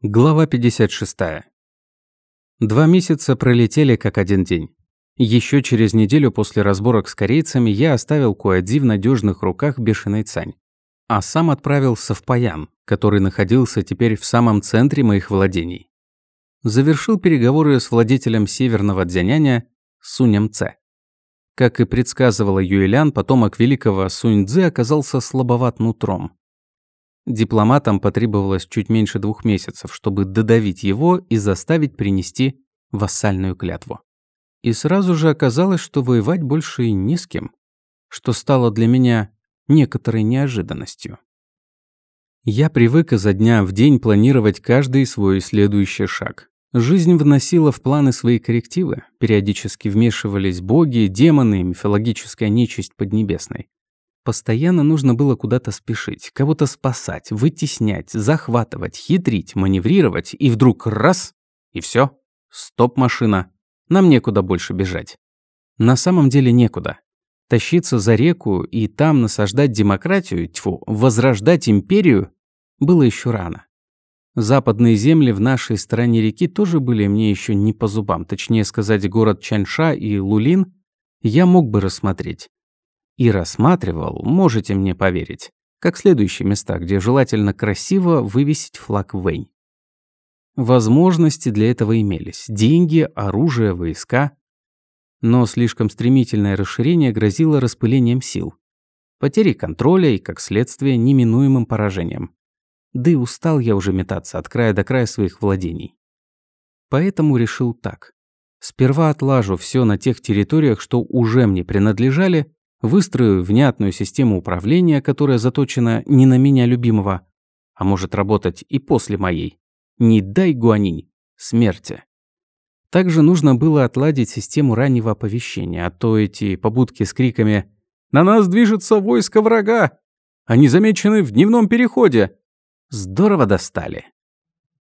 Глава 56. Два месяца пролетели как один день. Еще через неделю после разборок с корейцами я оставил Куадзи в надежных руках бешеной Цань, а сам отправился в Паян, который находился теперь в самом центре моих владений. Завершил переговоры с владетелем северного Дзяняня Сунем Це. Как и предсказывала Юэлян, потомок великого Сунь Цзы оказался слабоват нутром. Дипломатам потребовалось чуть меньше двух месяцев, чтобы додавить его и заставить принести вассальную клятву. И сразу же оказалось, что воевать больше и не с кем, что стало для меня некоторой неожиданностью. Я привык изо дня в день планировать каждый свой следующий шаг. Жизнь вносила в планы свои коррективы, периодически вмешивались боги, демоны, мифологическая нечисть Поднебесной. Постоянно нужно было куда-то спешить, кого-то спасать, вытеснять, захватывать, хитрить, маневрировать, и вдруг раз – и все. Стоп, машина. Нам некуда больше бежать. На самом деле некуда. Тащиться за реку и там насаждать демократию, тьфу, возрождать империю было еще рано. Западные земли в нашей стороне реки тоже были мне еще не по зубам, точнее сказать, город Чанша и Лулин я мог бы рассмотреть. И рассматривал, можете мне поверить, как следующие места, где желательно красиво вывесить флаг Вэнь. Возможности для этого имелись. Деньги, оружие, войска. Но слишком стремительное расширение грозило распылением сил. Потерей контроля и, как следствие, неминуемым поражением. Да и устал я уже метаться от края до края своих владений. Поэтому решил так. Сперва отлажу все на тех территориях, что уже мне принадлежали, Выстрою внятную систему управления, которая заточена не на меня любимого, а может работать и после моей. Не дай гуанинь, смерти. Также нужно было отладить систему раннего оповещения, а то эти побудки с криками «На нас движется войско врага! Они замечены в дневном переходе!» здорово достали.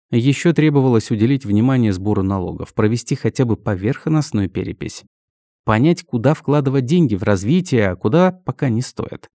Еще требовалось уделить внимание сбору налогов, провести хотя бы поверхностную перепись понять, куда вкладывать деньги в развитие, а куда пока не стоит.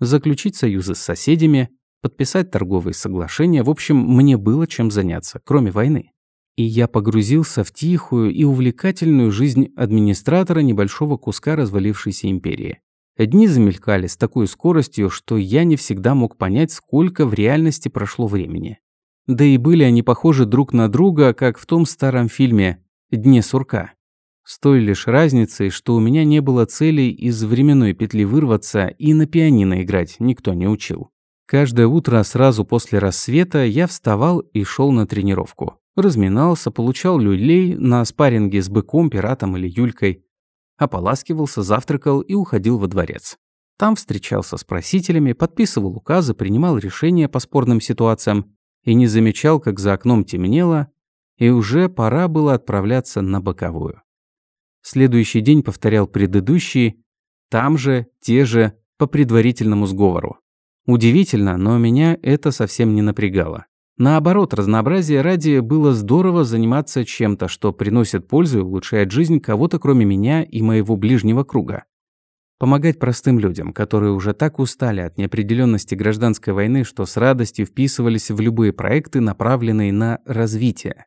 Заключить союзы с соседями, подписать торговые соглашения, в общем, мне было чем заняться, кроме войны. И я погрузился в тихую и увлекательную жизнь администратора небольшого куска развалившейся империи. Дни замелькали с такой скоростью, что я не всегда мог понять, сколько в реальности прошло времени. Да и были они похожи друг на друга, как в том старом фильме «Дне сурка». С той лишь разницей, что у меня не было целей из временной петли вырваться и на пианино играть никто не учил. Каждое утро сразу после рассвета я вставал и шел на тренировку. Разминался, получал люлей на спарринге с быком, пиратом или юлькой. Ополаскивался, завтракал и уходил во дворец. Там встречался с просителями, подписывал указы, принимал решения по спорным ситуациям и не замечал, как за окном темнело, и уже пора было отправляться на боковую. Следующий день повторял предыдущий, там же, те же, по предварительному сговору. Удивительно, но меня это совсем не напрягало. Наоборот, разнообразие ради было здорово заниматься чем-то, что приносит пользу и улучшает жизнь кого-то кроме меня и моего ближнего круга. Помогать простым людям, которые уже так устали от неопределенности гражданской войны, что с радостью вписывались в любые проекты, направленные на развитие.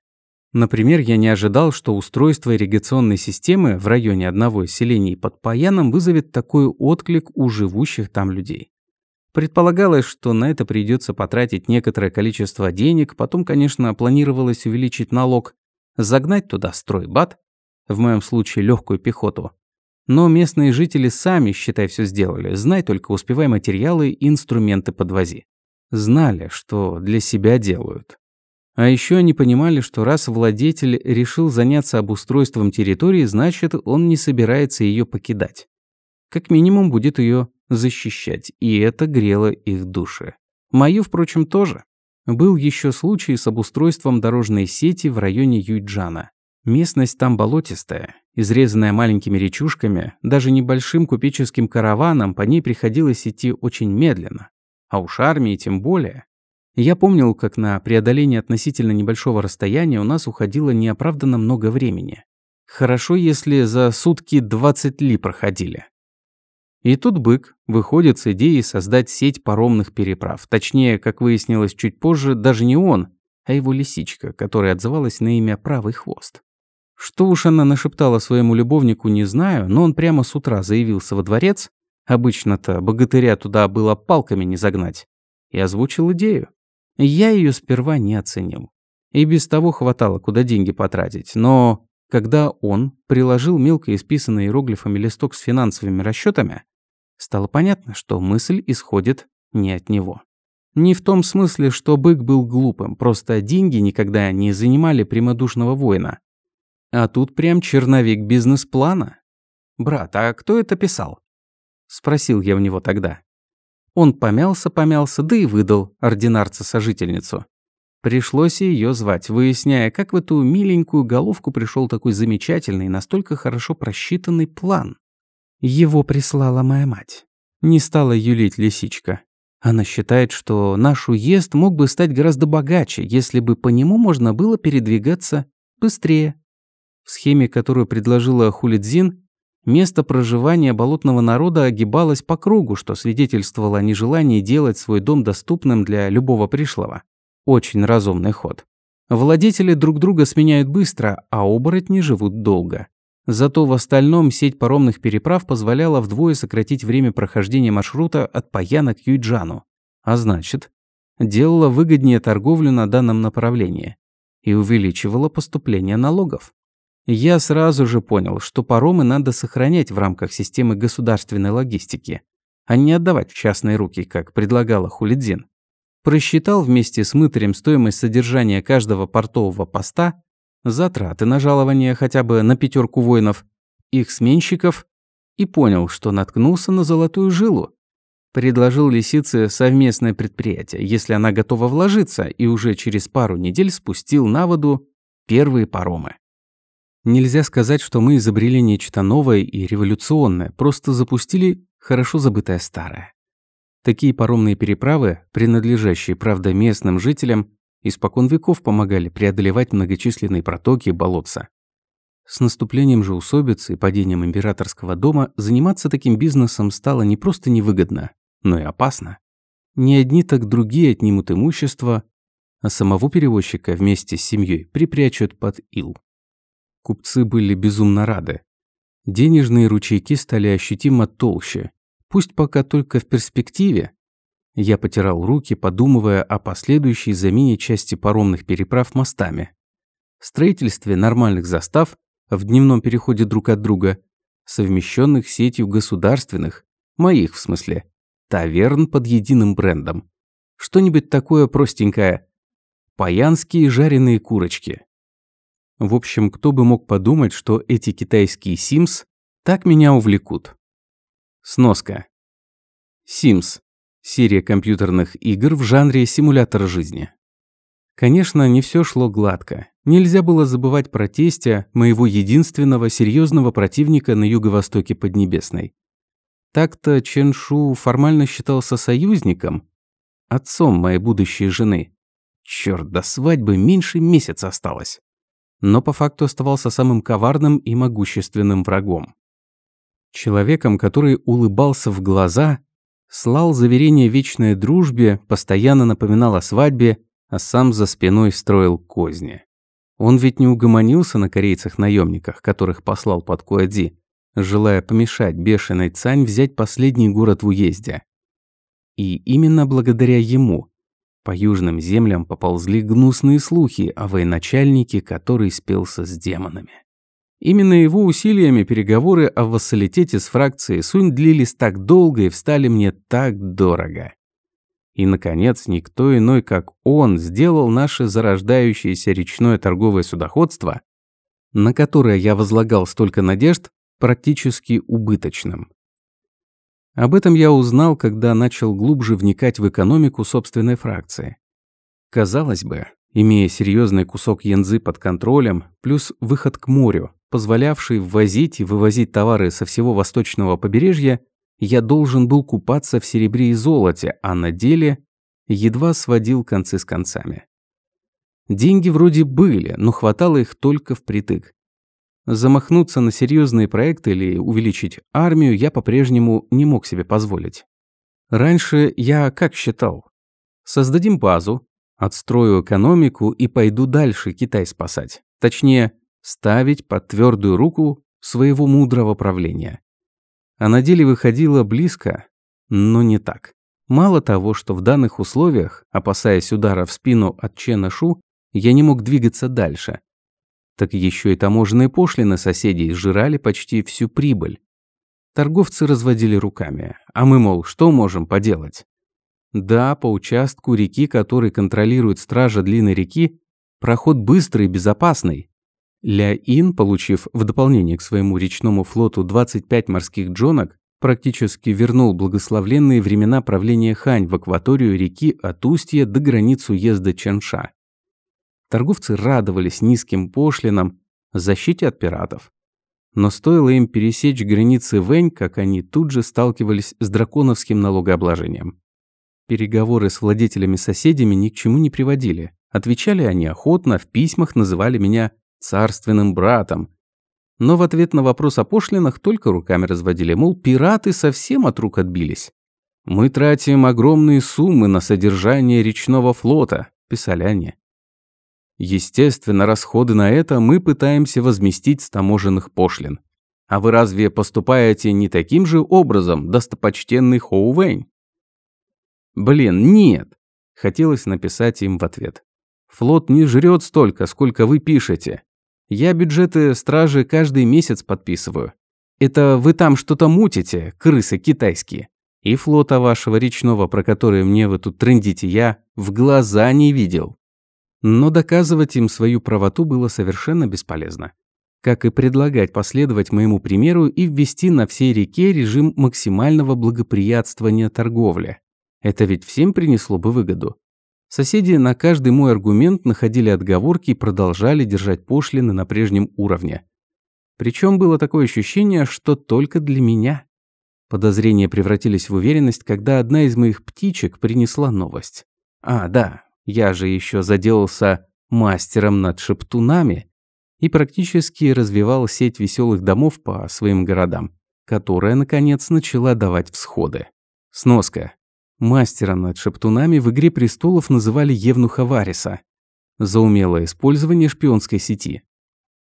Например, я не ожидал, что устройство ирригационной системы в районе одного из селений под Паяном вызовет такой отклик у живущих там людей. Предполагалось, что на это придется потратить некоторое количество денег, потом, конечно, планировалось увеличить налог, загнать туда стройбат, в моем случае легкую пехоту. Но местные жители сами, считай, все сделали, знай только успевай материалы и инструменты подвози. Знали, что для себя делают. А еще они понимали, что раз владетель решил заняться обустройством территории, значит, он не собирается ее покидать. Как минимум будет ее защищать, и это грело их души. Мою, впрочем, тоже. Был еще случай с обустройством дорожной сети в районе Юйджана. Местность там болотистая, изрезанная маленькими речушками, даже небольшим купеческим караваном по ней приходилось идти очень медленно. А уж армии тем более. Я помнил, как на преодоление относительно небольшого расстояния у нас уходило неоправданно много времени. Хорошо, если за сутки 20 ли проходили. И тут бык выходит с идеей создать сеть паромных переправ. Точнее, как выяснилось чуть позже, даже не он, а его лисичка, которая отзывалась на имя Правый Хвост. Что уж она нашептала своему любовнику, не знаю, но он прямо с утра заявился во дворец, обычно-то богатыря туда было палками не загнать, и озвучил идею. Я ее сперва не оценил. И без того хватало, куда деньги потратить, но когда он приложил мелко исписанный иероглифами листок с финансовыми расчетами, стало понятно, что мысль исходит не от него. Не в том смысле, что бык был глупым, просто деньги никогда не занимали прямодушного воина. А тут прям черновик бизнес-плана. «Брат, а кто это писал?» Спросил я у него тогда. Он помялся-помялся, да и выдал ординарца-сожительницу. Пришлось ее звать, выясняя, как в эту миленькую головку пришел такой замечательный настолько хорошо просчитанный план. Его прислала моя мать. Не стала юлить лисичка. Она считает, что наш уезд мог бы стать гораздо богаче, если бы по нему можно было передвигаться быстрее. В схеме, которую предложила Хулидзин, место проживания болотного народа огибалось по кругу, что свидетельствовало о нежелании делать свой дом доступным для любого пришлого. Очень разумный ход. Владетели друг друга сменяют быстро, а оборотни живут долго. Зато в остальном сеть паромных переправ позволяла вдвое сократить время прохождения маршрута от Паяна к Юйджану. А значит, делала выгоднее торговлю на данном направлении и увеличивала поступление налогов. Я сразу же понял, что паромы надо сохранять в рамках системы государственной логистики, а не отдавать в частные руки, как предлагала Хулидзин. Просчитал вместе с мытарем стоимость содержания каждого портового поста затраты на жалование хотя бы на пятерку воинов, их сменщиков, и понял, что наткнулся на золотую жилу. Предложил лисице совместное предприятие, если она готова вложиться, и уже через пару недель спустил на воду первые паромы. Нельзя сказать, что мы изобрели нечто новое и революционное, просто запустили хорошо забытое старое. Такие паромные переправы, принадлежащие, правда, местным жителям, испокон веков помогали преодолевать многочисленные протоки и болотца. С наступлением же усобицы и падением императорского дома заниматься таким бизнесом стало не просто невыгодно, но и опасно. Не одни, так другие отнимут имущество, а самого перевозчика вместе с семьей припрячут под ил. Купцы были безумно рады. Денежные ручейки стали ощутимо толще, пусть пока только в перспективе, я потирал руки, подумывая о последующей замене части паромных переправ мостами. Строительстве нормальных застав в дневном переходе друг от друга, совмещенных сетью государственных, моих в смысле, таверн под единым брендом. Что-нибудь такое простенькое. Паянские жареные курочки. В общем, кто бы мог подумать, что эти китайские Sims так меня увлекут. Сноска. Sims Серия компьютерных игр в жанре симулятор жизни. Конечно, не все шло гладко. Нельзя было забывать про тестя, моего единственного серьезного противника на юго-востоке Поднебесной. Так-то Ченшу формально считался союзником, отцом моей будущей жены. Черт, до свадьбы меньше месяца осталось. Но по факту оставался самым коварным и могущественным врагом. Человеком, который улыбался в глаза Слал заверение вечной дружбе, постоянно напоминал о свадьбе, а сам за спиной строил козни. Он ведь не угомонился на корейцах-наемниках, которых послал под Куадзи, желая помешать бешеной Цань взять последний город в уезде. И именно благодаря ему по южным землям поползли гнусные слухи о военачальнике, который спелся с демонами. Именно его усилиями переговоры о вассалитете с фракцией Сунь длились так долго и встали мне так дорого. И, наконец, никто иной, как он, сделал наше зарождающееся речное торговое судоходство, на которое я возлагал столько надежд, практически убыточным. Об этом я узнал, когда начал глубже вникать в экономику собственной фракции. Казалось бы, имея серьезный кусок янзы под контролем, плюс выход к морю, позволявший ввозить и вывозить товары со всего восточного побережья, я должен был купаться в серебре и золоте, а на деле едва сводил концы с концами. Деньги вроде были, но хватало их только впритык. Замахнуться на серьезные проекты или увеличить армию я по-прежнему не мог себе позволить. Раньше я как считал? Создадим базу, Отстрою экономику и пойду дальше Китай спасать. Точнее, ставить под твердую руку своего мудрого правления. А на деле выходило близко, но не так. Мало того, что в данных условиях, опасаясь удара в спину от Чена Шу, я не мог двигаться дальше, так еще и таможенные пошлины соседей сжирали почти всю прибыль. Торговцы разводили руками, а мы, мол, что можем поделать? Да, по участку реки, который контролирует стража длинной реки, проход быстрый и безопасный. Ля Ин, получив в дополнение к своему речному флоту 25 морских джонок, практически вернул благословленные времена правления Хань в акваторию реки от устья до границ уезда Чанша. Торговцы радовались низким пошлинам, защите от пиратов. Но стоило им пересечь границы Вэнь, как они тут же сталкивались с драконовским налогообложением. Переговоры с владетелями-соседями ни к чему не приводили. Отвечали они охотно, в письмах называли меня «царственным братом». Но в ответ на вопрос о пошлинах только руками разводили, мол, пираты совсем от рук отбились. «Мы тратим огромные суммы на содержание речного флота», – писали они. Естественно, расходы на это мы пытаемся возместить с таможенных пошлин. А вы разве поступаете не таким же образом, достопочтенный Хоу Вэнь? Блин, нет. Хотелось написать им в ответ. Флот не жрет столько, сколько вы пишете. Я бюджеты стражи каждый месяц подписываю. Это вы там что-то мутите, крысы китайские. И флота вашего речного, про который мне вы тут трендите, я в глаза не видел. Но доказывать им свою правоту было совершенно бесполезно. Как и предлагать последовать моему примеру и ввести на всей реке режим максимального благоприятствования торговли. Это ведь всем принесло бы выгоду. Соседи на каждый мой аргумент находили отговорки и продолжали держать пошлины на прежнем уровне. Причем было такое ощущение, что только для меня. Подозрения превратились в уверенность, когда одна из моих птичек принесла новость. А, да, я же еще заделался мастером над шептунами и практически развивал сеть веселых домов по своим городам, которая, наконец, начала давать всходы. Сноска. Мастера над шептунами в «Игре престолов» называли Евнуха Вариса за умелое использование шпионской сети.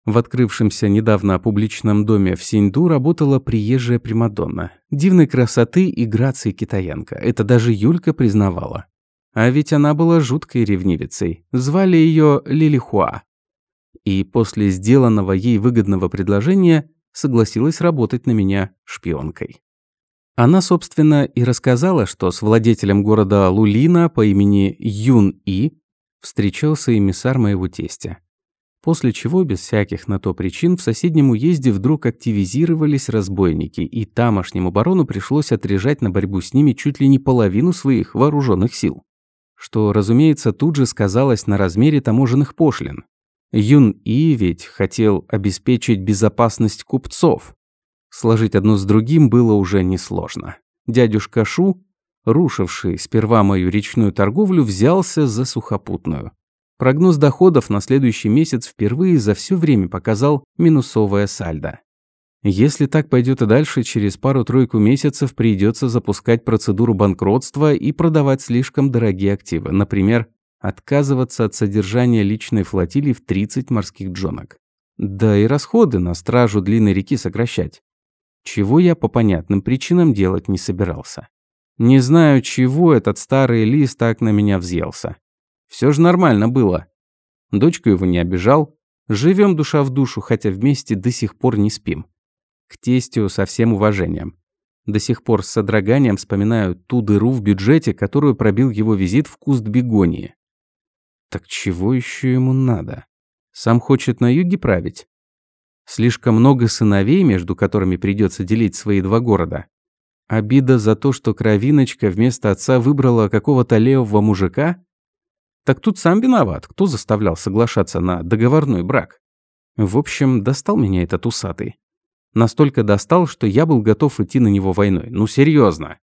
В открывшемся недавно публичном доме в Синьду работала приезжая Примадонна. Дивной красоты и грации китаянка. Это даже Юлька признавала. А ведь она была жуткой ревнивицей. Звали ее Лилихуа. И после сделанного ей выгодного предложения согласилась работать на меня шпионкой. Она, собственно, и рассказала, что с владетелем города Лулина по имени Юн И встречался эмиссар моего тестя. После чего, без всяких на то причин, в соседнем уезде вдруг активизировались разбойники, и тамошнему барону пришлось отрежать на борьбу с ними чуть ли не половину своих вооруженных сил что, разумеется, тут же сказалось на размере таможенных пошлин. Юн И ведь хотел обеспечить безопасность купцов. Сложить одно с другим было уже несложно. Дядюшка Шу, рушивший сперва мою речную торговлю, взялся за сухопутную. Прогноз доходов на следующий месяц впервые за все время показал минусовое сальдо. Если так пойдет и дальше, через пару-тройку месяцев придется запускать процедуру банкротства и продавать слишком дорогие активы. Например, отказываться от содержания личной флотилии в 30 морских джонок. Да и расходы на стражу длинной реки сокращать. Чего я по понятным причинам делать не собирался. Не знаю, чего этот старый лис так на меня взъелся. Все же нормально было. Дочку его не обижал. Живем душа в душу, хотя вместе до сих пор не спим. К тестю со всем уважением. До сих пор с содроганием вспоминаю ту дыру в бюджете, которую пробил его визит в куст бегонии. Так чего еще ему надо? Сам хочет на юге править? Слишком много сыновей, между которыми придется делить свои два города. Обида за то, что кровиночка вместо отца выбрала какого-то левого мужика? Так тут сам виноват, кто заставлял соглашаться на договорной брак. В общем, достал меня этот усатый. Настолько достал, что я был готов идти на него войной. Ну серьезно.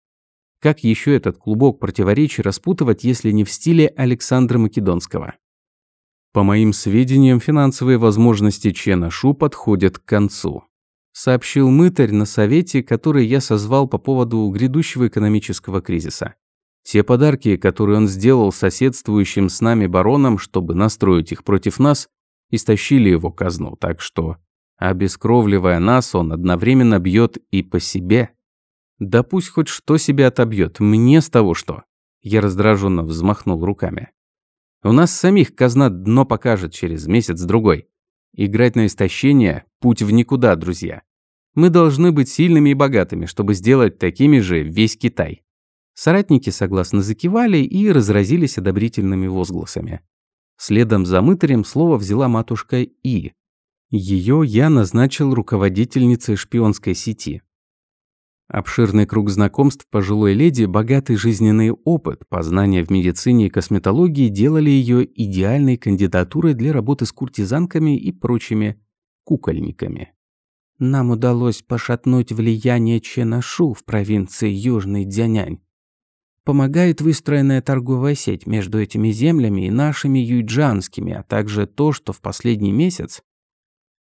Как еще этот клубок противоречий распутывать, если не в стиле Александра Македонского? По моим сведениям, финансовые возможности Чена Шу подходят к концу. Сообщил мытарь на совете, который я созвал по поводу грядущего экономического кризиса. Те подарки, которые он сделал соседствующим с нами баронам, чтобы настроить их против нас, истощили его казну, так что, обескровливая нас, он одновременно бьет и по себе. Да пусть хоть что себе отобьет, мне с того что. Я раздраженно взмахнул руками. У нас самих казна дно покажет через месяц-другой. Играть на истощение – путь в никуда, друзья. Мы должны быть сильными и богатыми, чтобы сделать такими же весь Китай. Соратники согласно закивали и разразились одобрительными возгласами. Следом за мытарем слово взяла матушка И. Ее я назначил руководительницей шпионской сети. Обширный круг знакомств пожилой леди, богатый жизненный опыт, познания в медицине и косметологии делали ее идеальной кандидатурой для работы с куртизанками и прочими кукольниками. Нам удалось пошатнуть влияние Ченашу в провинции Южный Дзянянь. Помогает выстроенная торговая сеть между этими землями и нашими юйджанскими, а также то, что в последний месяц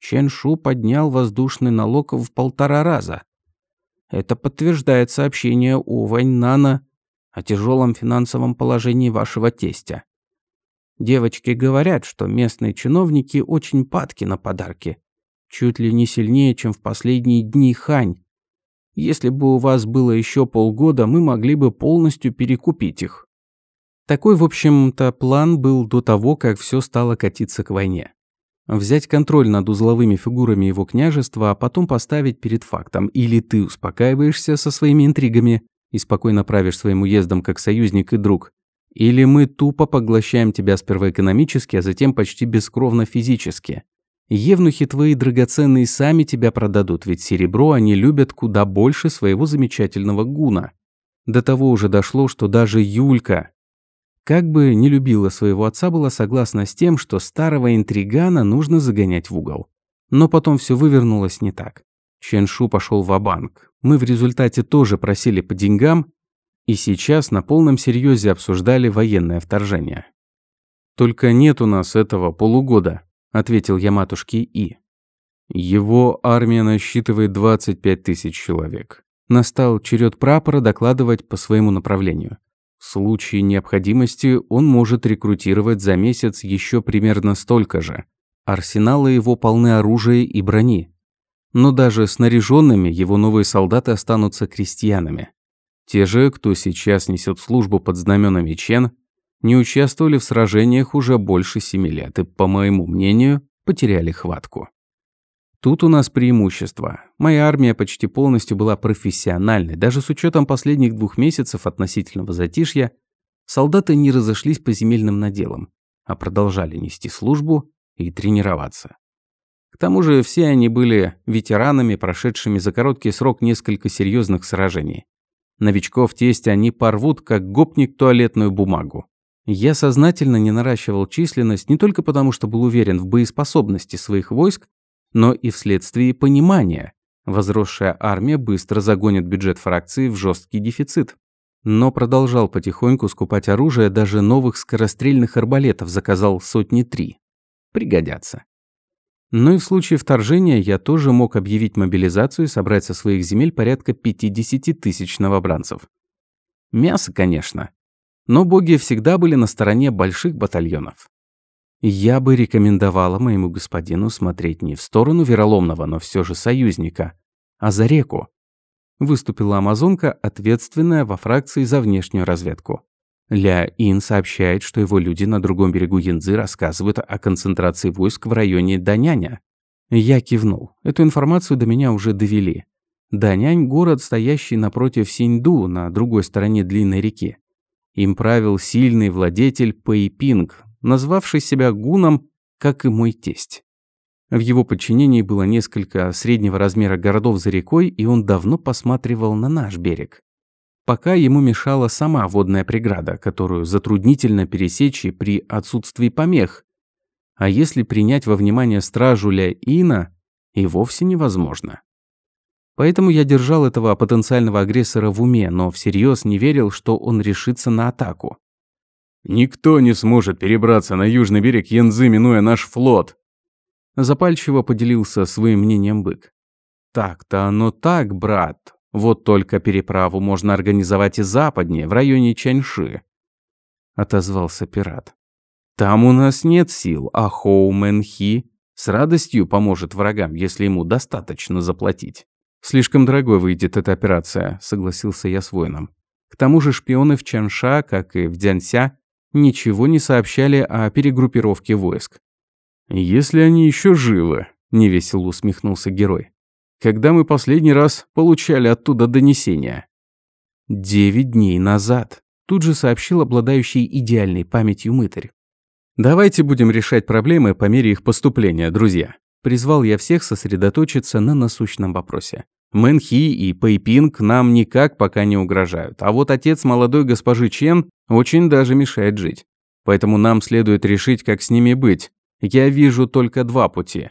Ченшу поднял воздушный налог в полтора раза – это подтверждает сообщение у Ваньнана о тяжелом финансовом положении вашего тестя. Девочки говорят, что местные чиновники очень падки на подарки. Чуть ли не сильнее, чем в последние дни Хань. Если бы у вас было еще полгода, мы могли бы полностью перекупить их. Такой, в общем-то, план был до того, как все стало катиться к войне. Взять контроль над узловыми фигурами его княжества, а потом поставить перед фактом. Или ты успокаиваешься со своими интригами и спокойно правишь своим уездом как союзник и друг. Или мы тупо поглощаем тебя сперва экономически, а затем почти бескровно физически. Евнухи твои драгоценные сами тебя продадут, ведь серебро они любят куда больше своего замечательного гуна. До того уже дошло, что даже Юлька, как бы не любила своего отца, была согласна с тем, что старого интригана нужно загонять в угол. Но потом все вывернулось не так. Ченшу пошел в банк Мы в результате тоже просили по деньгам, и сейчас на полном серьезе обсуждали военное вторжение. «Только нет у нас этого полугода», – ответил я матушке И. Его армия насчитывает 25 тысяч человек. Настал черед прапора докладывать по своему направлению. В случае необходимости он может рекрутировать за месяц еще примерно столько же. Арсеналы его полны оружия и брони. Но даже снаряженными его новые солдаты останутся крестьянами. Те же, кто сейчас несет службу под знаменами Чен, не участвовали в сражениях уже больше семи лет и, по моему мнению, потеряли хватку. Тут у нас преимущество. Моя армия почти полностью была профессиональной. Даже с учетом последних двух месяцев относительного затишья, солдаты не разошлись по земельным наделам, а продолжали нести службу и тренироваться. К тому же все они были ветеранами, прошедшими за короткий срок несколько серьезных сражений. Новичков тесте они порвут, как гопник туалетную бумагу. Я сознательно не наращивал численность не только потому, что был уверен в боеспособности своих войск, но и вследствие понимания. Возросшая армия быстро загонит бюджет фракции в жесткий дефицит. Но продолжал потихоньку скупать оружие, даже новых скорострельных арбалетов заказал сотни три. Пригодятся. Ну и в случае вторжения я тоже мог объявить мобилизацию и собрать со своих земель порядка 50 тысяч новобранцев. Мясо, конечно. Но боги всегда были на стороне больших батальонов. Я бы рекомендовала моему господину смотреть не в сторону вероломного, но все же союзника, а за реку. Выступила амазонка, ответственная во фракции за внешнюю разведку. Ля Ин сообщает, что его люди на другом берегу Янзы рассказывают о концентрации войск в районе Даняня. Я кивнул. Эту информацию до меня уже довели. Данянь – город, стоящий напротив Синьду, на другой стороне длинной реки. Им правил сильный владетель Пэйпинг, назвавший себя гуном, как и мой тесть. В его подчинении было несколько среднего размера городов за рекой, и он давно посматривал на наш берег. Пока ему мешала сама водная преграда, которую затруднительно пересечь и при отсутствии помех. А если принять во внимание стражу Ля Ина, и вовсе невозможно. Поэтому я держал этого потенциального агрессора в уме, но всерьез не верил, что он решится на атаку. Никто не сможет перебраться на южный берег Янзы, минуя наш флот. Запальчиво поделился своим мнением бык. Так-то оно так, брат. Вот только переправу можно организовать и западнее, в районе Чаньши. Отозвался пират. Там у нас нет сил, а Хоу Мэн Хи с радостью поможет врагам, если ему достаточно заплатить. Слишком дорогой выйдет эта операция, согласился я с воином. К тому же шпионы в Чанша, как и в Дзянся, ничего не сообщали о перегруппировке войск. «Если они еще живы», – невесело усмехнулся герой. «Когда мы последний раз получали оттуда донесения?» «Девять дней назад», – тут же сообщил обладающий идеальной памятью мытарь. «Давайте будем решать проблемы по мере их поступления, друзья». Призвал я всех сосредоточиться на насущном вопросе. Мэнхи и Пэйпинг нам никак пока не угрожают, а вот отец молодой госпожи Чен очень даже мешает жить. Поэтому нам следует решить, как с ними быть. Я вижу только два пути.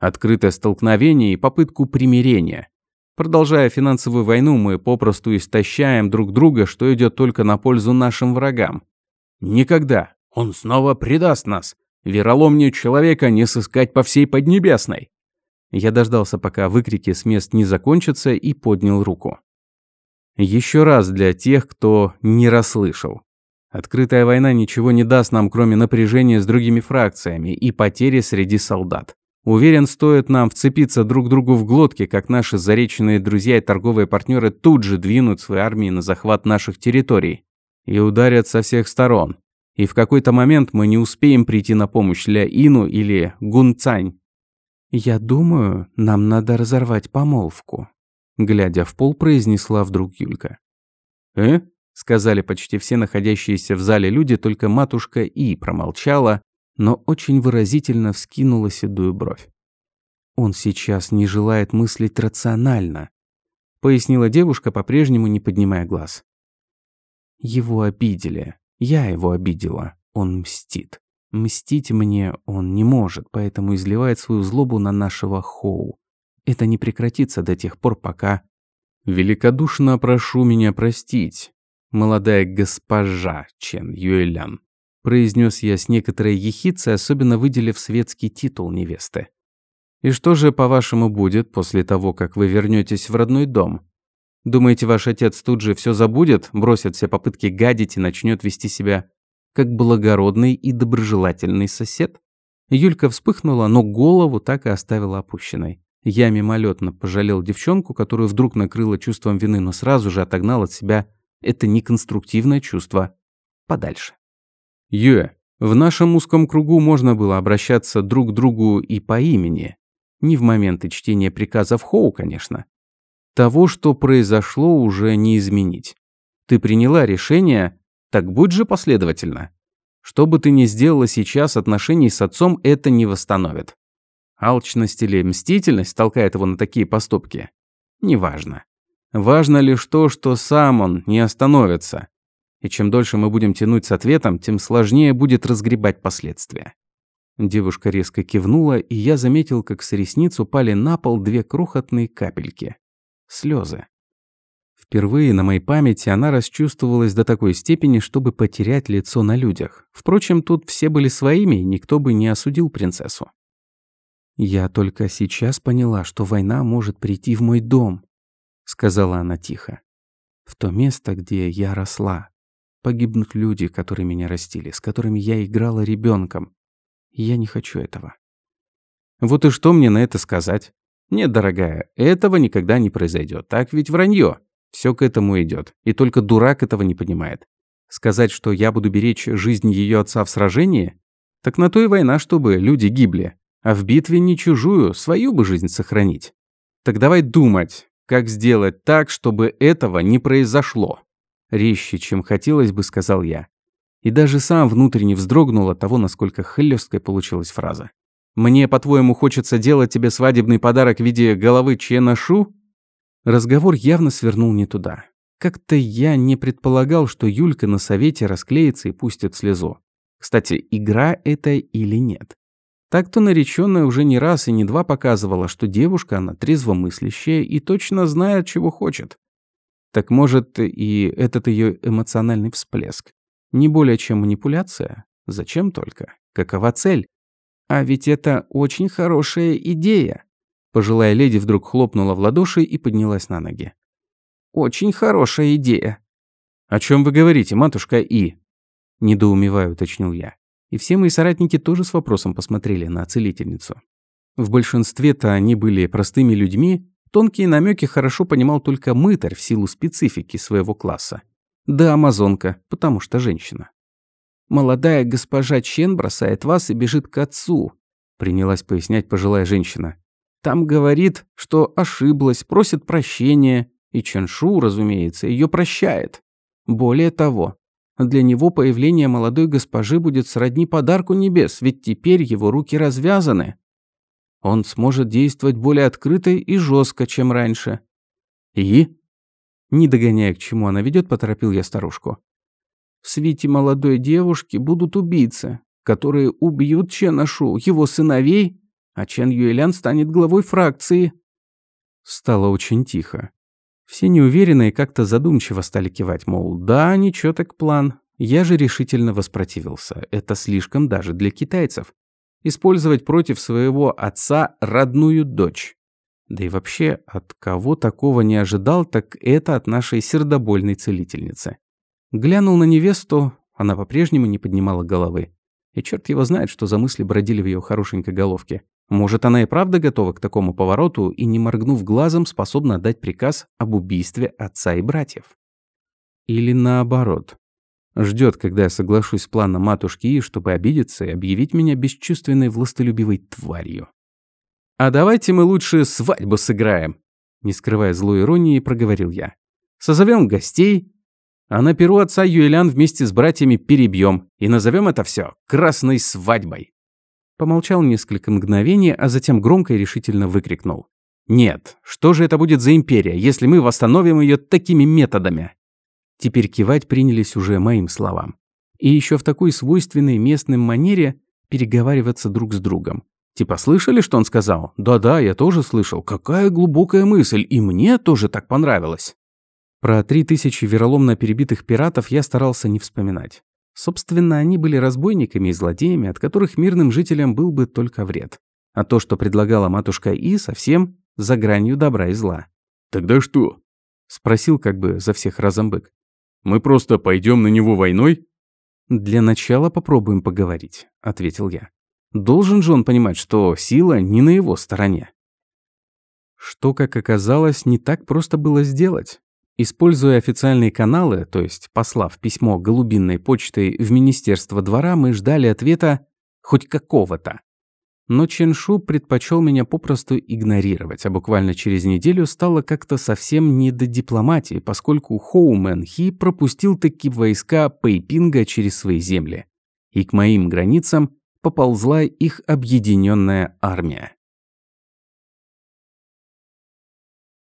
Открытое столкновение и попытку примирения. Продолжая финансовую войну, мы попросту истощаем друг друга, что идет только на пользу нашим врагам. Никогда, он снова предаст нас. Вероломнее человека не сыскать по всей Поднебесной. Я дождался, пока выкрики с мест не закончатся, и поднял руку. Еще раз для тех, кто не расслышал. Открытая война ничего не даст нам, кроме напряжения с другими фракциями и потери среди солдат. Уверен, стоит нам вцепиться друг другу в глотки, как наши зареченные друзья и торговые партнеры тут же двинут свои армии на захват наших территорий и ударят со всех сторон и в какой-то момент мы не успеем прийти на помощь Ля Ину или Гун Цань. «Я думаю, нам надо разорвать помолвку», — глядя в пол, произнесла вдруг Юлька. «Э?» — сказали почти все находящиеся в зале люди, только матушка И промолчала, но очень выразительно вскинула седую бровь. «Он сейчас не желает мыслить рационально», — пояснила девушка, по-прежнему не поднимая глаз. «Его обидели. Я его обидела. Он мстит. Мстить мне он не может, поэтому изливает свою злобу на нашего Хоу. Это не прекратится до тех пор, пока... «Великодушно прошу меня простить, молодая госпожа Чен Юэлян», произнес я с некоторой ехицей, особенно выделив светский титул невесты. «И что же, по-вашему, будет после того, как вы вернетесь в родной дом? Думаете, ваш отец тут же все забудет, бросит все попытки гадить и начнет вести себя как благородный и доброжелательный сосед? Юлька вспыхнула, но голову так и оставила опущенной. Я мимолетно пожалел девчонку, которую вдруг накрыло чувством вины, но сразу же отогнал от себя это неконструктивное чувство подальше. Юэ, в нашем узком кругу можно было обращаться друг к другу и по имени. Не в моменты чтения приказов Хоу, конечно. Того, что произошло, уже не изменить. Ты приняла решение, так будь же последовательна. Что бы ты ни сделала сейчас, отношений с отцом это не восстановит. Алчность или мстительность толкает его на такие поступки? Неважно. Важно лишь то, что сам он не остановится. И чем дольше мы будем тянуть с ответом, тем сложнее будет разгребать последствия. Девушка резко кивнула, и я заметил, как с ресниц упали на пол две крохотные капельки слезы. Впервые на моей памяти она расчувствовалась до такой степени, чтобы потерять лицо на людях. Впрочем, тут все были своими, и никто бы не осудил принцессу. «Я только сейчас поняла, что война может прийти в мой дом», — сказала она тихо. «В то место, где я росла. Погибнут люди, которые меня растили, с которыми я играла ребенком. Я не хочу этого». «Вот и что мне на это сказать?» Нет, дорогая, этого никогда не произойдет. Так ведь вранье. Все к этому идет. И только дурак этого не понимает. Сказать, что я буду беречь жизнь ее отца в сражении? Так на то и война, чтобы люди гибли. А в битве не чужую, свою бы жизнь сохранить. Так давай думать, как сделать так, чтобы этого не произошло. Резче, чем хотелось бы, сказал я. И даже сам внутренне вздрогнул от того, насколько хлесткой получилась фраза. Мне, по-твоему, хочется делать тебе свадебный подарок в виде головы Чена Шу?» Разговор явно свернул не туда. Как-то я не предполагал, что Юлька на совете расклеится и пустит слезу. Кстати, игра это или нет? Так-то нареченная уже не раз и не два показывала, что девушка, она трезвомыслящая и точно знает, чего хочет. Так может, и этот ее эмоциональный всплеск. Не более чем манипуляция? Зачем только? Какова цель? А ведь это очень хорошая идея. Пожилая леди вдруг хлопнула в ладоши и поднялась на ноги. Очень хорошая идея. О чем вы говорите, матушка И? Недоумеваю, уточнил я. И все мои соратники тоже с вопросом посмотрели на целительницу. В большинстве-то они были простыми людьми, тонкие намеки хорошо понимал только мытарь в силу специфики своего класса. Да амазонка, потому что женщина. «Молодая госпожа Чен бросает вас и бежит к отцу», принялась пояснять пожилая женщина. «Там говорит, что ошиблась, просит прощения, и Ченшу, разумеется, ее прощает. Более того, для него появление молодой госпожи будет сродни подарку небес, ведь теперь его руки развязаны. Он сможет действовать более открыто и жестко, чем раньше. И? Не догоняя, к чему она ведет, поторопил я старушку. В свите молодой девушки будут убийцы, которые убьют Чена Шу, его сыновей, а Чен Юэлян станет главой фракции. Стало очень тихо. Все неуверенные как-то задумчиво стали кивать, мол, да, ничего так план. Я же решительно воспротивился. Это слишком даже для китайцев. Использовать против своего отца родную дочь. Да и вообще, от кого такого не ожидал, так это от нашей сердобольной целительницы. Глянул на невесту, она по-прежнему не поднимала головы. И черт его знает, что за мысли бродили в ее хорошенькой головке. Может, она и правда готова к такому повороту и, не моргнув глазом, способна отдать приказ об убийстве отца и братьев? Или наоборот. Ждет, когда я соглашусь с планом матушки И, чтобы обидеться и объявить меня бесчувственной властолюбивой тварью. «А давайте мы лучше свадьбу сыграем», не скрывая злой иронии, проговорил я. «Созовем гостей, а на перу отца Юэлян вместе с братьями перебьем и назовем это все красной свадьбой». Помолчал несколько мгновений, а затем громко и решительно выкрикнул. «Нет, что же это будет за империя, если мы восстановим ее такими методами?» Теперь кивать принялись уже моим словам. И еще в такой свойственной местным манере переговариваться друг с другом. Типа, слышали, что он сказал? Да-да, я тоже слышал. Какая глубокая мысль, и мне тоже так понравилось. Про три тысячи вероломно перебитых пиратов я старался не вспоминать. Собственно, они были разбойниками и злодеями, от которых мирным жителям был бы только вред. А то, что предлагала матушка И, совсем за гранью добра и зла. «Тогда что?» – спросил как бы за всех разом бык. «Мы просто пойдем на него войной?» «Для начала попробуем поговорить», – ответил я. «Должен же он понимать, что сила не на его стороне». Что, как оказалось, не так просто было сделать. Используя официальные каналы, то есть послав письмо голубинной почтой в Министерство двора, мы ждали ответа хоть какого-то. Но Ченшу предпочел меня попросту игнорировать, а буквально через неделю стало как-то совсем не до дипломатии, поскольку Хоу Мэн Хи пропустил таки войска Пэйпинга через свои земли. И к моим границам поползла их объединенная армия.